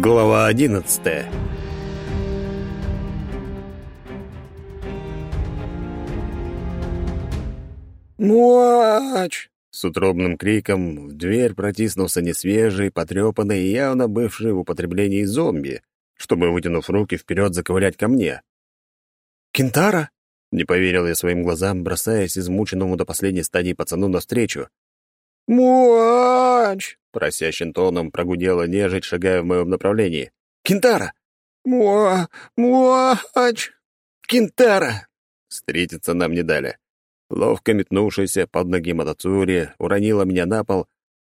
Глава одиннадцатая «Муач!» С утробным криком в дверь протиснулся несвежий, потрепанный и явно бывший в употреблении зомби, чтобы, вытянув руки вперед, заковылять ко мне. «Кентара?» — не поверил я своим глазам, бросаясь измученному до последней стадии пацану навстречу. «Муач!» — просящим тоном прогудела нежить, шагая в моем направлении. «Кентара!» «Муа... Муач!» «Кентара!» Встретиться нам не дали. Ловко метнувшаяся под ноги Матацури уронила меня на пол,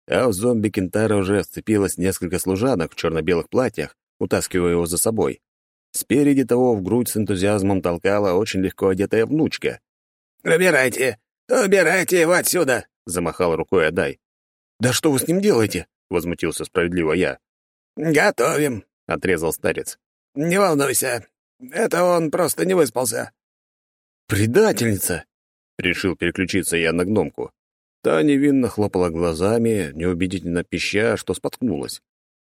а в зомби Кентара уже сцепилось несколько служанок в черно-белых платьях, утаскивая его за собой. Спереди того в грудь с энтузиазмом толкала очень легко одетая внучка. «Убирайте! Убирайте его отсюда!» — замахал рукой Адай. «Да что вы с ним делаете?» — возмутился справедливо я. «Готовим», — отрезал старец. «Не волнуйся, это он просто не выспался». «Предательница!» Решил переключиться я на гномку. Та невинно хлопала глазами, неубедительно пища, что споткнулась.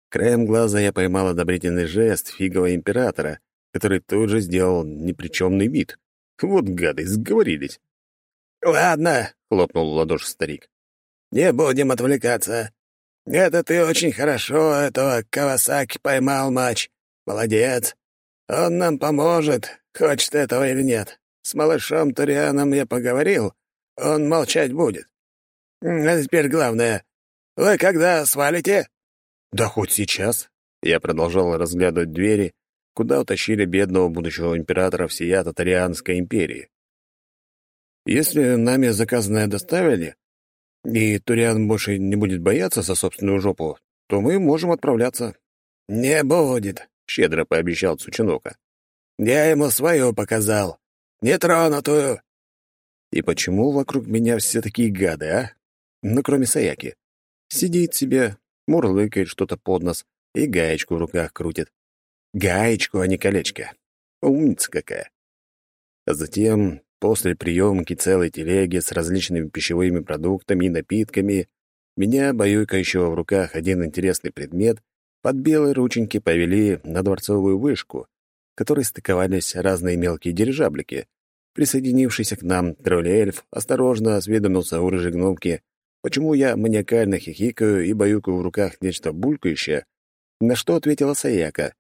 Краем глаза я поймал одобрительный жест фигового императора, который тут же сделал непричемный вид. Вот гады, сговорились. «Ладно», — хлопнул в ладоши старик. «Не будем отвлекаться. Это ты очень хорошо этого Кавасаки поймал, матч. Молодец. Он нам поможет, хочет этого или нет. С малышом Турианом я поговорил, он молчать будет. А теперь главное, вы когда свалите?» «Да хоть сейчас». Я продолжал разглядывать двери, куда утащили бедного будущего императора всея Татарианской империи. «Если нами заказанное доставили, и Туриан больше не будет бояться за собственную жопу, то мы можем отправляться». «Не будет», — щедро пообещал Цучинока. «Я ему свою показал. Нетронутую!» И почему вокруг меня все такие гады, а? Ну, кроме Саяки. Сидит себе, мурлыкает что-то под нос и гаечку в руках крутит. Гаечку, а не колечко. Умница какая. А затем, после приемки целой телеги с различными пищевыми продуктами и напитками, меня, баюкающего в руках один интересный предмет, под белые рученьки повели на дворцовую вышку, которой стыковались разные мелкие дирижаблики. Присоединившийся к нам тролль-эльф осторожно осведомился у рыжей гномки, почему я маниакально хихикаю и баюкаю в руках нечто булькающее, на что ответила Саяка,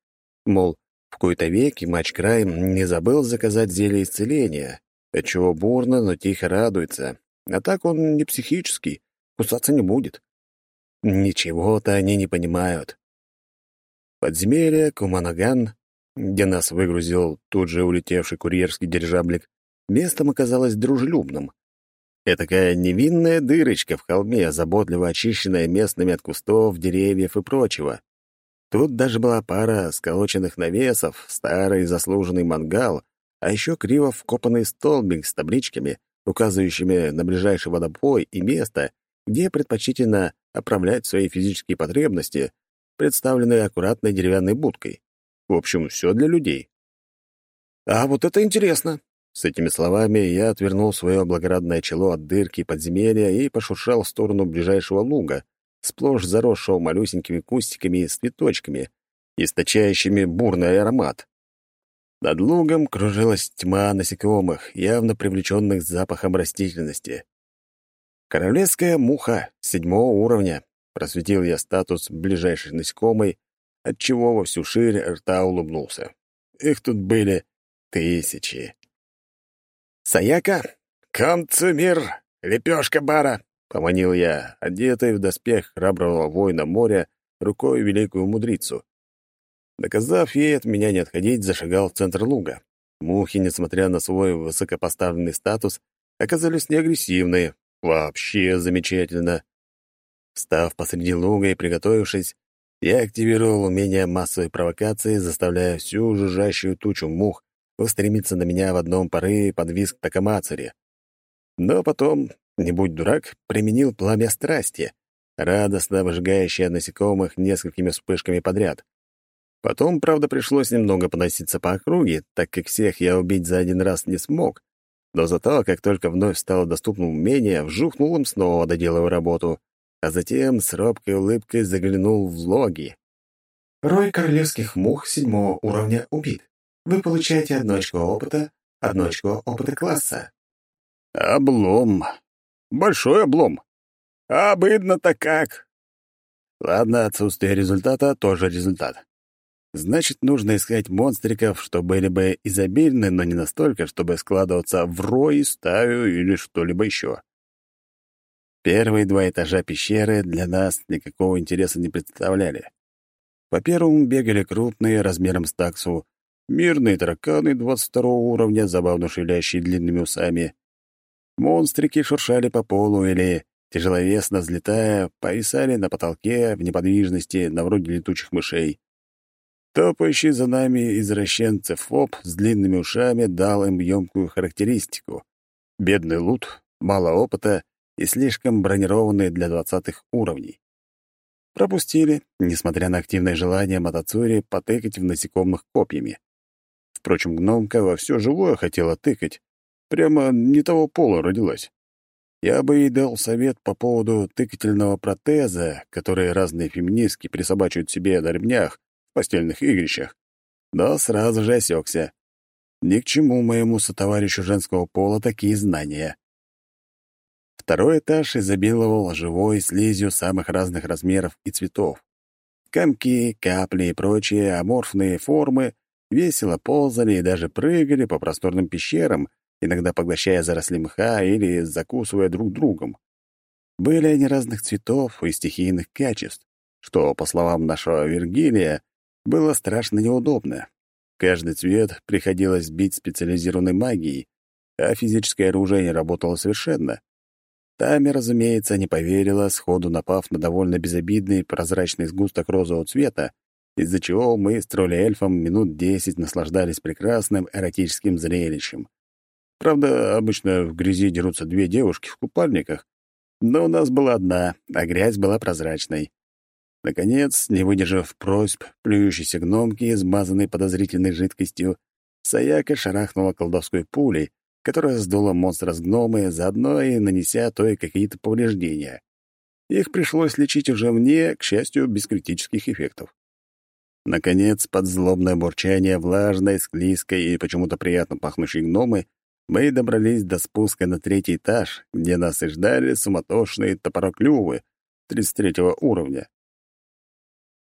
мол, в кои-то веки матч Крайм не забыл заказать зелье исцеления, отчего бурно, но тихо радуется. А так он не психический, кусаться не будет. Ничего-то они не понимают. Подземелье Куманаган где нас выгрузил тут же улетевший курьерский дирижаблик, местом оказалось дружелюбным. Этакая невинная дырочка в холме, заботливо очищенная местными от кустов, деревьев и прочего. Тут даже была пара сколоченных навесов, старый заслуженный мангал, а еще криво вкопанный столбик с табличками, указывающими на ближайший водопой и место, где предпочтительно оправлять свои физические потребности, представленные аккуратной деревянной будкой. В общем, все для людей. «А вот это интересно!» С этими словами я отвернул свое благородное чело от дырки подземелья и пошуршал в сторону ближайшего луга, сплошь заросшего малюсенькими кустиками с цветочками, источающими бурный аромат. Над лугом кружилась тьма насекомых, явно привлеченных запахом растительности. «Королевская муха седьмого уровня», — просветил я статус ближайшей насекомой отчего во всю ширь рта улыбнулся. Их тут были тысячи. «Саяка, камцумир, лепешка бара!» — поманил я, одетый в доспех храброго воина моря, рукой великую мудрицу. Доказав ей от меня не отходить, зашагал в центр луга. Мухи, несмотря на свой высокопоставленный статус, оказались неагрессивные. Вообще замечательно. Став посреди луга и приготовившись, я активировал умение массовой провокации, заставляя всю жужжащую тучу мух устремиться на меня в одном порыве под визг Такамацари. Но потом, не будь дурак, применил пламя страсти, радостно выжигающее насекомых несколькими вспышками подряд. Потом, правда, пришлось немного поноситься по округе, так как всех я убить за один раз не смог, но зато, как только вновь стало доступно умение, вжухнул им снова, доделывая работу — а затем с робкой улыбкой заглянул в логи. Рой королевских мух седьмого уровня убит. Вы получаете одно очко опыта, одно очко опыта класса. Облом. Большой облом. Обыдно-то как. Ладно, отсутствие результата — тоже результат. Значит, нужно искать монстриков, что были бы изобильны, но не настолько, чтобы складываться в рой, стаю или что-либо еще. Первые два этажа пещеры для нас никакого интереса не представляли. По первому бегали крупные, размером с таксу, мирные тараканы 22 уровня, забавно шевелящие длинными усами. Монстрики шуршали по полу или, тяжеловесно взлетая, повисали на потолке в неподвижности, на вроде летучих мышей. Топающий за нами извращенцы ФОП с длинными ушами дал им емкую характеристику. Бедный лут, мало опыта и слишком бронированные для двадцатых уровней. Пропустили, несмотря на активное желание Матацури потыкать в насекомых копьями. Впрочем, гномка во все живое хотела тыкать. Прямо не того пола родилась. Я бы ей дал совет по поводу тыкательного протеза, который разные феминистки присобачивают себе на ремнях постельных игрищах, но сразу же осекся. Ни к чему моему сотоварищу женского пола такие знания. Второй этаж изобиловал живой слизью самых разных размеров и цветов. Комки, капли и прочие аморфные формы весело ползали и даже прыгали по просторным пещерам, иногда поглощая заросли мха или закусывая друг другом. Были они разных цветов и стихийных качеств, что, по словам нашего Вергилия, было страшно неудобно. Каждый цвет приходилось бить специализированной магией, а физическое оружие не работало совершенно. Тами, разумеется, не поверила, сходу напав на довольно безобидный прозрачный сгусток розового цвета, из-за чего мы с тролль-эльфом минут десять наслаждались прекрасным эротическим зрелищем. Правда, обычно в грязи дерутся две девушки в купальниках, но у нас была одна, а грязь была прозрачной. Наконец, не выдержав просьб плюющейся гномки, измазанной подозрительной жидкостью, Саяка шарахнула колдовской пулей, которая сдула монстра с гномы, заодно и нанеся той какие-то повреждения. Их пришлось лечить уже мне, к счастью, без критических эффектов. Наконец, под злобное бурчание влажной, склизкой и почему-то приятно пахнущей гномы мы добрались до спуска на третий этаж, где нас и ждали суматошные топороклювы 33 уровня.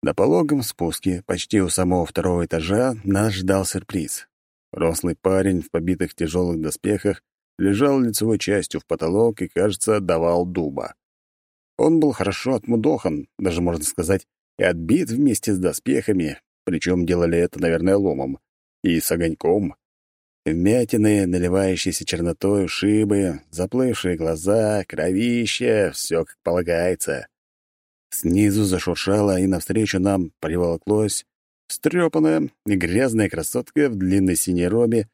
На пологом спуске, почти у самого второго этажа, нас ждал сюрприз. Рослый парень в побитых тяжелых доспехах лежал лицевой частью в потолок и, кажется, давал дуба. Он был хорошо отмудохан, даже, можно сказать, и отбит вместе с доспехами, причем делали это, наверное, ломом, и с огоньком. Вмятины, наливающиеся чернотой шибы, заплывшие глаза, кровища — все как полагается. Снизу зашуршало, и навстречу нам приволоклось Стрёпанная и грязная красотка в длинной синей робе,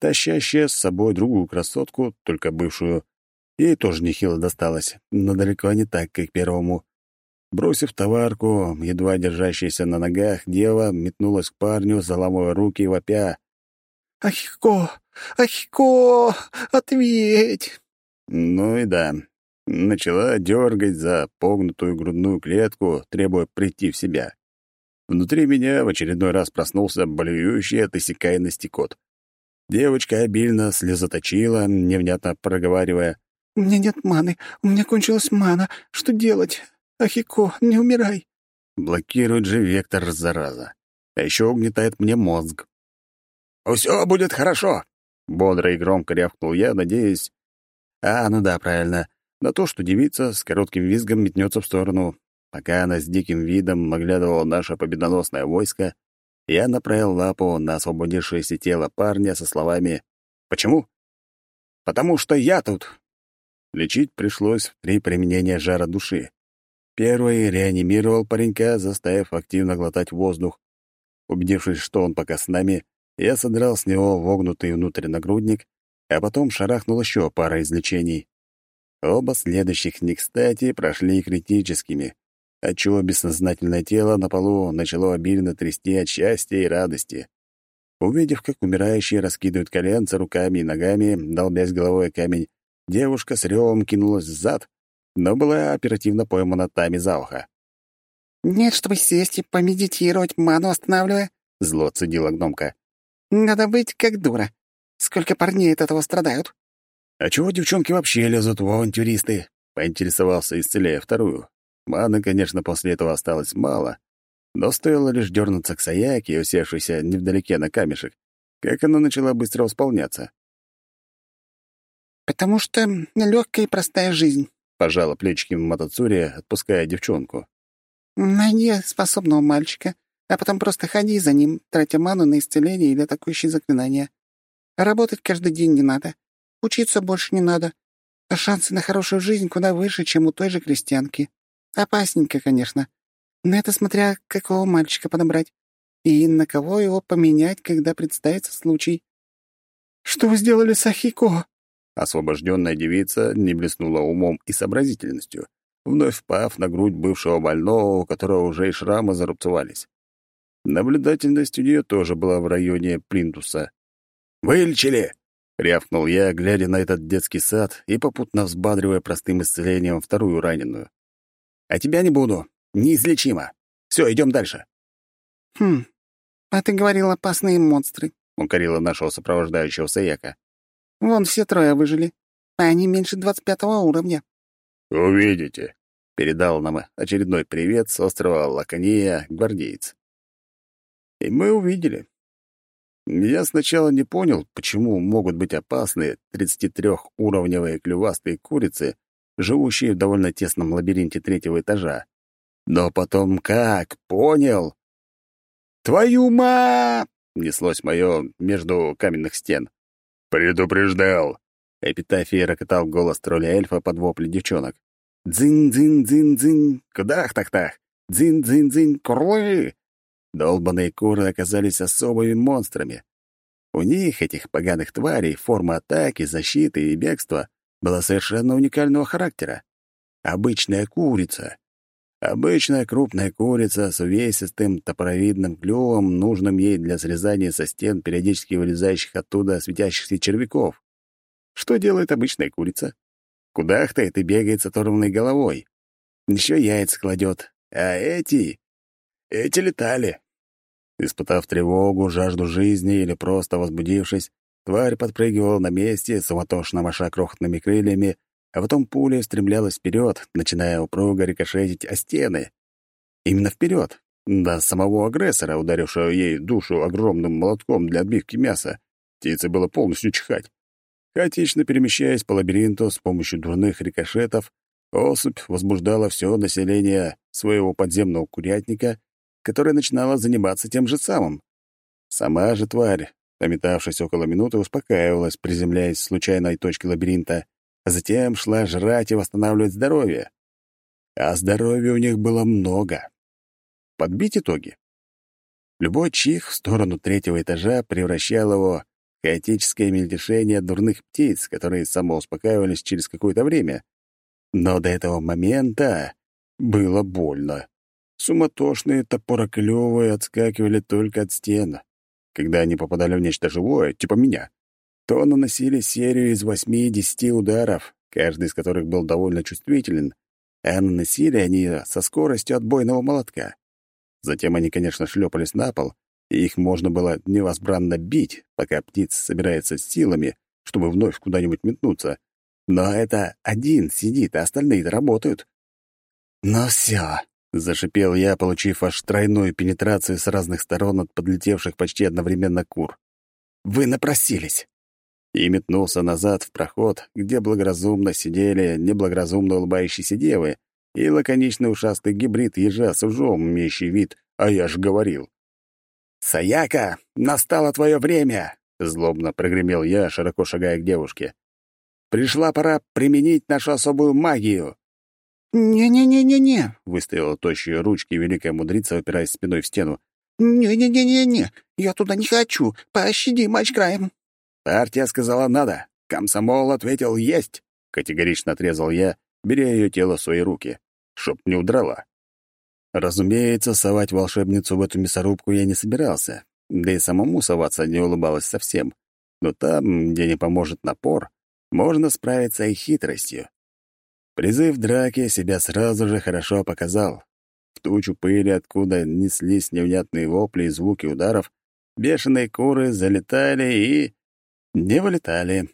тащащая с собой другую красотку, только бывшую. Ей тоже нехило досталось, но далеко не так, как первому. Бросив товарку, едва держащаяся на ногах, дева метнулась к парню, заламывая руки и вопя. «Ахико! Ахико! Ответь!» Ну и да, начала дергать за погнутую грудную клетку, требуя прийти в себя. Внутри меня в очередной раз проснулся болеющий от иссякаемости кот. Девочка обильно слезоточила, невнятно проговаривая. «У меня нет маны, у меня кончилась мана. Что делать? Ахико, не умирай!» Блокирует же вектор, зараза. А еще угнетает мне мозг. «Все будет хорошо!» — бодро и громко рявкнул я, надеясь... А, ну да, правильно. На то, что девица с коротким визгом метнется в сторону. Пока она с диким видом оглядывала наше победоносное войско, я направил лапу на освободившееся тело парня со словами «Почему?» «Потому что я тут!» Лечить пришлось в три применения жара души. Первый реанимировал паренька, заставив активно глотать воздух. Убедившись, что он пока с нами, я содрал с него вогнутый внутрь нагрудник, а потом шарахнул еще пара излечений. Оба следующих не кстати прошли критическими отчего бессознательное тело на полу начало обильно трясти от счастья и радости. Увидев, как умирающие раскидывают коленца руками и ногами, долбясь головой камень, девушка с ревом кинулась взад, но была оперативно поймана Тами за ухо. «Нет, чтобы сесть и помедитировать, ману останавливая», — зло цедила гномка. «Надо быть как дура. Сколько парней от этого страдают?» «А чего девчонки вообще лезут в авантюристы?» — поинтересовался, исцеляя вторую. Маны, конечно, после этого осталось мало, но стоило лишь дернуться к Саяке, усевшейся невдалеке на камешек, как она начала быстро восполняться. «Потому что легкая и простая жизнь», — пожала плечики Матацури, отпуская девчонку. «Найди способного мальчика, а потом просто ходи за ним, тратя ману на исцеление или атакующие заклинания. Работать каждый день не надо, учиться больше не надо, а шансы на хорошую жизнь куда выше, чем у той же крестьянки. Опасненько, конечно, но это смотря какого мальчика подобрать и на кого его поменять, когда представится случай». «Что вы сделали с Ахико?» Освобожденная девица не блеснула умом и сообразительностью вновь впав на грудь бывшего больного, у которого уже и шрамы зарубцевались. Наблюдательность у нее тоже была в районе плинтуса. «Вылечили!» — рявкнул я, глядя на этот детский сад и попутно взбадривая простым исцелением вторую раненую. «А тебя не буду. Неизлечимо. Все, идем дальше». «Хм, а ты говорил опасные монстры», — укорила нашего сопровождающего Саяка. «Вон все трое выжили, а они меньше двадцать пятого уровня». «Увидите», — передал нам очередной привет с острова Лакония гвардеец. И мы увидели. Я сначала не понял, почему могут быть опасны 33-уровневые клювастые курицы, живущие в довольно тесном лабиринте третьего этажа. Но потом как понял? «Твою ма!» — неслось мое между каменных стен. «Предупреждал!» Эпитафией рокотал голос тролля-эльфа под вопли девчонок. «Дзынь-дзынь-дзынь-дзынь! Кудах-так-так! Дзынь-дзынь-дзынь! Курлы!» Долбаные куры оказались особыми монстрами. У них, этих поганых тварей, форма атаки, защиты и бегства была совершенно уникального характера. Обычная курица. Обычная крупная курица с увесистым топоровидным клювом, нужным ей для срезания со стен периодически вылезающих оттуда светящихся червяков. Что делает обычная курица? Кудахтает и бегает с оторванной головой. Еще яйца кладет. А эти... Эти летали. Испытав тревогу, жажду жизни или просто возбудившись, тварь подпрыгивала на месте, суматошно маша крохотными крыльями, а потом пуля стремлялась вперед, начиная упруго рикошетить о стены. Именно вперед, до самого агрессора, ударившего ей душу огромным молотком для отбивки мяса. Птице было полностью чихать. Хаотично перемещаясь по лабиринту с помощью дурных рикошетов, особь возбуждала все население своего подземного курятника, которое начинало заниматься тем же самым. Сама же тварь, пометавшись около минуты, успокаивалась, приземляясь в случайной точке лабиринта, а затем шла жрать и восстанавливать здоровье. А здоровья у них было много. Подбить итоги. Любой чих в сторону третьего этажа превращал его хаотическое мельтешение дурных птиц, которые самоуспокаивались через какое-то время. Но до этого момента было больно. Суматошные топороклёвые отскакивали только от стен. Когда они попадали в нечто живое, типа меня, то наносили серию из восьми-десяти ударов, каждый из которых был довольно чувствителен, а наносили они со скоростью отбойного молотка. Затем они, конечно, шлепались на пол, и их можно было невозбранно бить, пока птица собирается с силами, чтобы вновь куда-нибудь метнуться. Но это один сидит, а остальные работают. «Ну все, зашипел я, получив аж тройную пенетрацию с разных сторон от подлетевших почти одновременно кур. «Вы напросились!» И метнулся назад в проход, где благоразумно сидели неблагоразумно улыбающиеся девы и лаконичный ушастый гибрид ежа с ужом, имеющий вид «а я ж говорил». «Саяка, настало твое время!» — злобно прогремел я, широко шагая к девушке. «Пришла пора применить нашу особую магию!» «Не-не-не-не-не!» — выставила тощие ручки великая мудрица, опираясь спиной в стену. «Не-не-не-не-не! Я туда не хочу! Пощади, матч краем!» «Партия сказала надо!» Комсомол ответил «есть!» — категорично отрезал я, беря ее тело в свои руки, чтоб не удрала. Разумеется, совать волшебницу в эту мясорубку я не собирался, да и самому соваться не улыбалась совсем. Но там, где не поможет напор, можно справиться и хитростью. Призыв драки себя сразу же хорошо показал. В тучу пыли, откуда неслись невнятные вопли и звуки ударов, бешеные куры залетали и... не вылетали.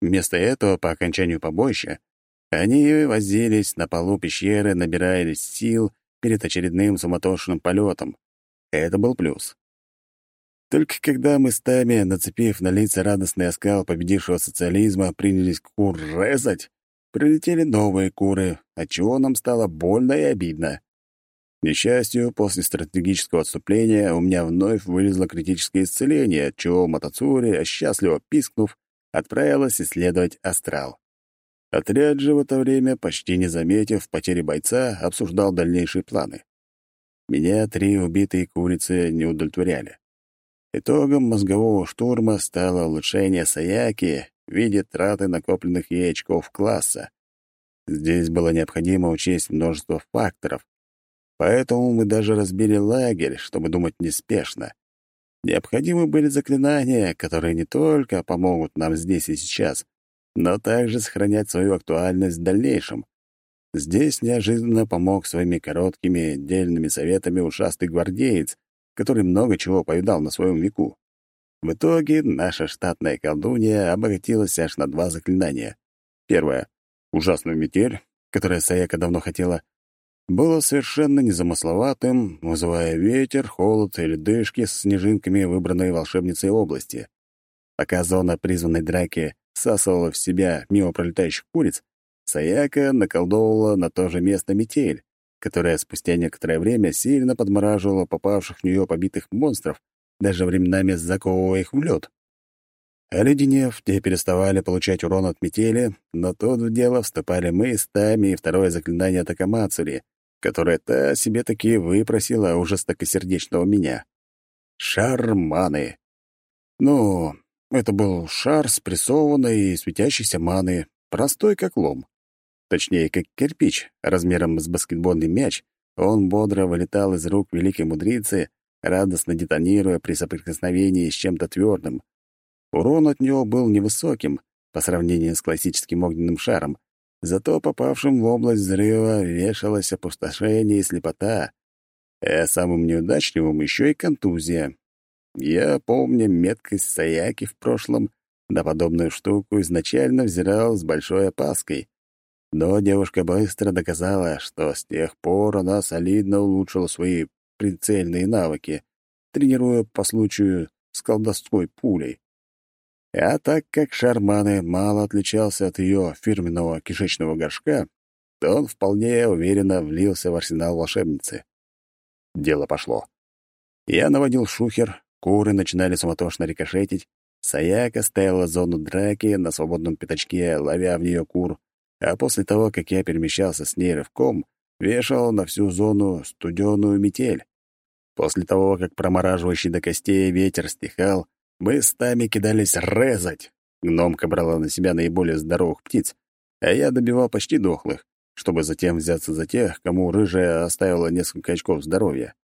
Вместо этого, по окончанию побоища, они возились на полу пещеры, набираясь сил перед очередным суматошным полетом. Это был плюс. Только когда мы с Тами, нацепив на лица радостный оскал победившего социализма, принялись кур резать, прилетели новые куры, отчего нам стало больно и обидно. К несчастью, после стратегического отступления у меня вновь вылезло критическое исцеление, отчего Мотоцури, счастливо пискнув, отправилась исследовать астрал. Отряд же в это время, почти не заметив потери бойца, обсуждал дальнейшие планы. Меня три убитые курицы не удовлетворяли. Итогом мозгового штурма стало улучшение Саяки в виде траты накопленных ей очков класса. Здесь было необходимо учесть множество факторов, поэтому мы даже разбили лагерь, чтобы думать неспешно. Необходимы были заклинания, которые не только помогут нам здесь и сейчас, но также сохранять свою актуальность в дальнейшем. Здесь неожиданно помог своими короткими, дельными советами ушастый гвардеец, который много чего повидал на своем веку. В итоге наша штатная колдунья обогатилась аж на два заклинания. Первое — ужасную метель, которая Саяка давно хотела, было совершенно незамысловатым, вызывая ветер, холод и ледышки с снежинками выбранной волшебницей области. Пока зона призванной драки всасывала в себя мимо пролетающих куриц, Саяка наколдовывала на то же место метель, которая спустя некоторое время сильно подмораживала попавших в нее побитых монстров, даже временами заковывая их в лед. Оледенев, те переставали получать урон от метели, но тут в дело вступали мы с Тами и второе заклинание Такамацури, которое та себе таки выпросила у жестокосердечного меня. Шарманы. Ну, это был шар спрессованной и светящейся маны, простой как лом. Точнее, как кирпич, размером с баскетбольный мяч, он бодро вылетал из рук великой мудрицы, радостно детонируя при соприкосновении с чем-то твердым. Урон от него был невысоким по сравнению с классическим огненным шаром, зато попавшим в область взрыва вешалось опустошение и слепота, а самым неудачливым еще и контузия. Я, помню меткость Саяки в прошлом, на подобную штуку изначально взирал с большой опаской, но девушка быстро доказала, что с тех пор она солидно улучшила свои прицельные навыки, тренируя по случаю с колдовской пулей. А так как Шарманы мало отличался от ее фирменного кишечного горшка, то он вполне уверенно влился в арсенал волшебницы. Дело пошло. Я наводил шухер, куры начинали суматошно рикошетить, Саяка ставила зону драки на свободном пятачке, ловя в нее кур, а после того, как я перемещался с ней рывком, вешал на всю зону студеную метель. После того, как промораживающий до костей ветер стихал, мы с Тами кидались резать. Гномка брала на себя наиболее здоровых птиц, а я добивал почти дохлых, чтобы затем взяться за тех, кому рыжая оставила несколько очков здоровья.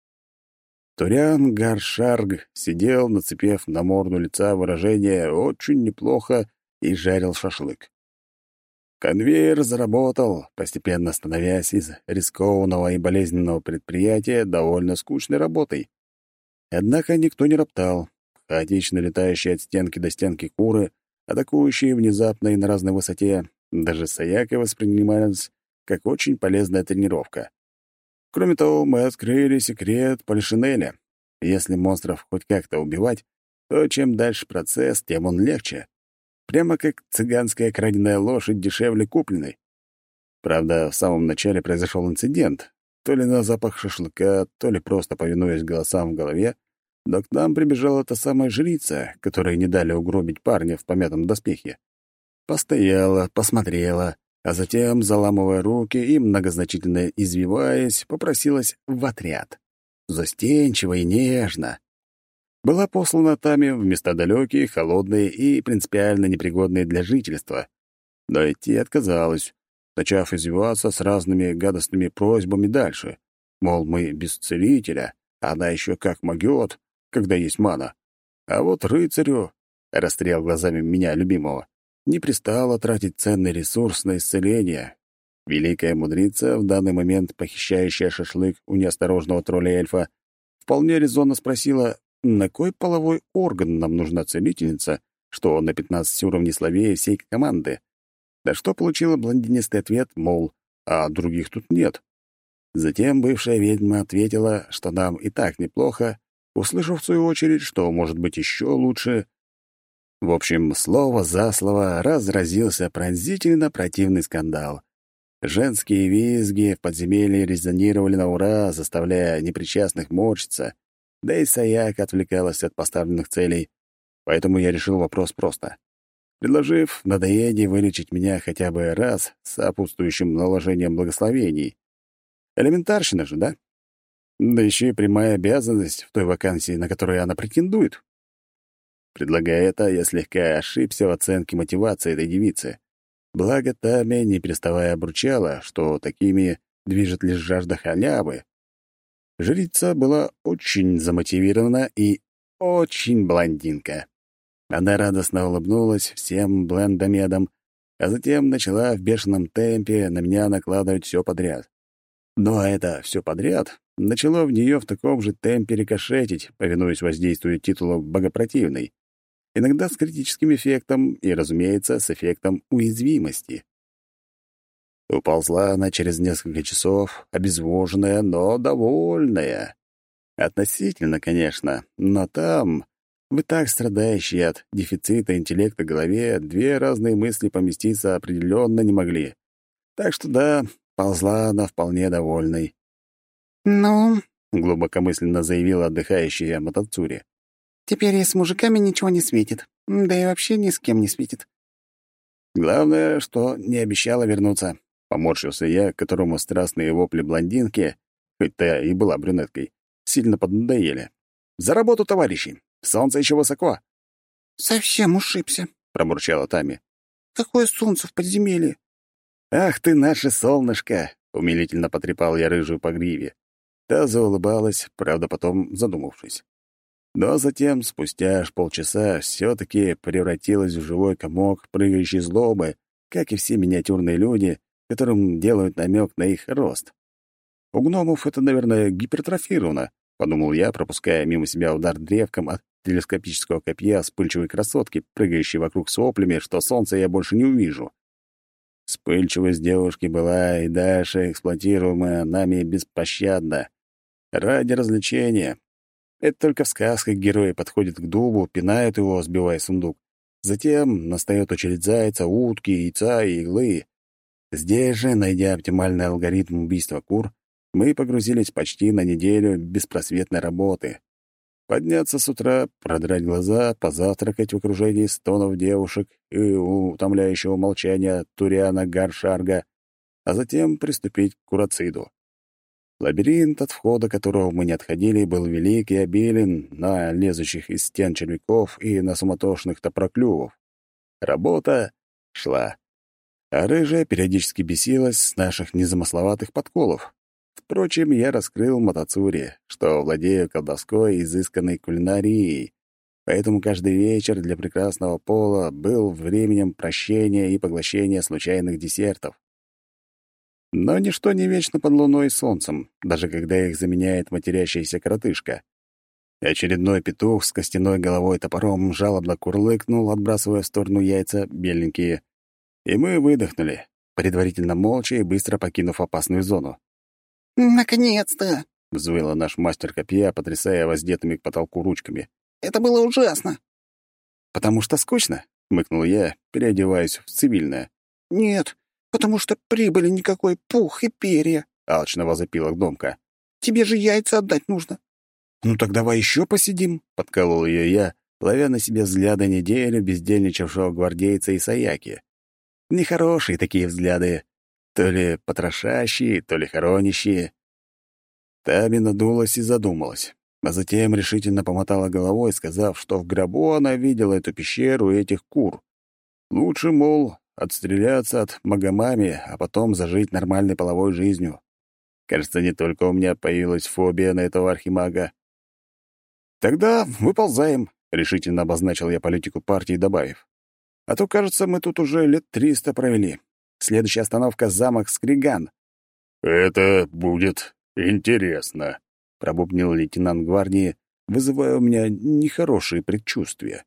Туриан Гаршарг сидел, нацепив на морду лица выражение «очень неплохо» и жарил шашлык. Конвейер заработал, постепенно становясь из рискованного и болезненного предприятия довольно скучной работой. Однако никто не роптал. Хаотично летающие от стенки до стенки куры, атакующие внезапно и на разной высоте, даже Саяки воспринимались как очень полезная тренировка. Кроме того, мы открыли секрет Полишинеля. Если монстров хоть как-то убивать, то чем дальше процесс, тем он легче. Прямо как цыганская краденая лошадь дешевле купленной. Правда, в самом начале произошел инцидент. То ли на запах шашлыка, то ли просто повинуясь голосам в голове, но к нам прибежала та самая жрица, которой не дали угробить парня в помятом доспехе. Постояла, посмотрела, а затем, заламывая руки и многозначительно извиваясь, попросилась в отряд. Застенчиво и нежно, была послана Тами в места далекие, холодные и принципиально непригодные для жительства. Но идти отказалась, начав извиваться с разными гадостными просьбами дальше. Мол, мы без целителя, а она еще как могет, когда есть мана. А вот рыцарю, расстрел глазами меня любимого, не пристало тратить ценный ресурс на исцеление. Великая мудрица, в данный момент похищающая шашлык у неосторожного тролля-эльфа, вполне резонно спросила, на кой половой орган нам нужна целительница, что на 15 уровней слабее всей команды. Да что получила блондинистый ответ, мол, а других тут нет. Затем бывшая ведьма ответила, что нам и так неплохо, услышав в свою очередь, что может быть еще лучше. В общем, слово за слово разразился пронзительно противный скандал. Женские визги в подземелье резонировали на ура, заставляя непричастных морщиться, да и Саяк отвлекалась от поставленных целей, поэтому я решил вопрос просто. Предложив надоеде вылечить меня хотя бы раз с сопутствующим наложением благословений. Элементарщина же, да? Да еще и прямая обязанность в той вакансии, на которую она претендует. Предлагая это, я слегка ошибся в оценке мотивации этой девицы. Благо, Тами, не переставая обручала, что такими движет лишь жажда халявы. Жрица была очень замотивирована и очень блондинка. Она радостно улыбнулась всем блендомедам, а затем начала в бешеном темпе на меня накладывать все подряд. Но это все подряд начало в нее в таком же темпе рикошетить, повинуясь воздействию титула «богопротивный» иногда с критическим эффектом и, разумеется, с эффектом уязвимости. Уползла она через несколько часов, обезвоженная, но довольная. Относительно, конечно, но там, в и так страдающей от дефицита интеллекта голове, две разные мысли поместиться определенно не могли. Так что да, ползла она вполне довольной. «Ну?» — глубокомысленно заявила отдыхающая Матацури. Теперь и с мужиками ничего не светит. Да и вообще ни с кем не светит. Главное, что не обещала вернуться. Поморщился я, которому страстные вопли блондинки, хоть та и была брюнеткой, сильно поднадоели. «За работу, товарищи! Солнце еще высоко!» «Совсем ушибся», — пробурчала Тами. «Какое солнце в подземелье?» «Ах ты, наше солнышко!» — умилительно потрепал я рыжую по гриве. Та заулыбалась, правда, потом задумавшись. Но затем, спустя аж полчаса, все таки превратилась в живой комок прыгающей злобы, как и все миниатюрные люди, которым делают намек на их рост. У гномов это, наверное, гипертрофировано, подумал я, пропуская мимо себя удар древком от телескопического копья вспыльчивой красотки, прыгающей вокруг соплями, что солнце я больше не увижу. Вспыльчивость девушки была и дальше эксплуатируемая нами беспощадно. Ради развлечения, это только в сказках герои подходят к дубу, пинают его, сбивая сундук. Затем настает очередь зайца, утки, яйца и иглы. Здесь же, найдя оптимальный алгоритм убийства кур, мы погрузились почти на неделю беспросветной работы. Подняться с утра, продрать глаза, позавтракать в окружении стонов девушек и утомляющего молчания Туриана Гаршарга, а затем приступить к курациду. Лабиринт, от входа которого мы не отходили, был велик и обилен на лезущих из стен червяков и на суматошных топроклювов. Работа шла. А рыжая периодически бесилась с наших незамысловатых подколов. Впрочем, я раскрыл Матацури, что владею колдовской изысканной кулинарией, поэтому каждый вечер для прекрасного пола был временем прощения и поглощения случайных десертов. Но ничто не вечно под луной и солнцем, даже когда их заменяет матерящаяся коротышка. Очередной петух с костяной головой топором жалобно курлыкнул, отбрасывая в сторону яйца беленькие. И мы выдохнули, предварительно молча и быстро покинув опасную зону. «Наконец-то!» — взвыла наш мастер копья, потрясая воздетыми к потолку ручками. «Это было ужасно!» «Потому что скучно?» — мыкнул я, переодеваясь в цивильное. «Нет, «Потому что прибыли никакой пух и перья», — алчно возопила гномка. «Тебе же яйца отдать нужно». «Ну так давай еще посидим», — подколол ее я, ловя на себе взгляды недели бездельничавшего гвардейца и Саяки. Нехорошие такие взгляды, то ли потрошащие, то ли хоронищие. Таби надулась и задумалась, а затем решительно помотала головой, сказав, что в гробу она видела эту пещеру и этих кур. Лучше, мол, отстреляться от Магомами, а потом зажить нормальной половой жизнью. Кажется, не только у меня появилась фобия на этого архимага. «Тогда выползаем», — решительно обозначил я политику партии, добавив. «А то, кажется, мы тут уже лет триста провели. Следующая остановка — замок Скриган. «Это будет интересно», — пробубнил лейтенант гвардии, вызывая у меня нехорошие предчувствия.